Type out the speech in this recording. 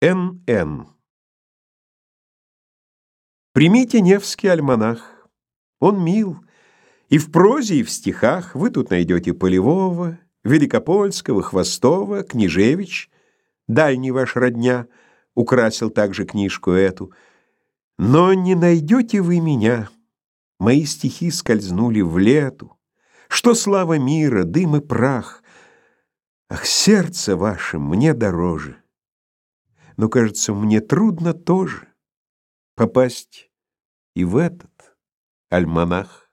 Н.Н. Примите Невский альманах. Он мил и в прозе, и в стихах. Вы тут найдете Полевого, Великопольского, Хвостова, Княжевич, дальний ваш родня, украсил также книжку эту. Но не найдете вы меня. Мои стихи скользнули в лету. Что слава мира, дым и прах. Ах, сердце ваше мне дороже но, кажется, мне трудно тоже попасть и в этот альманах.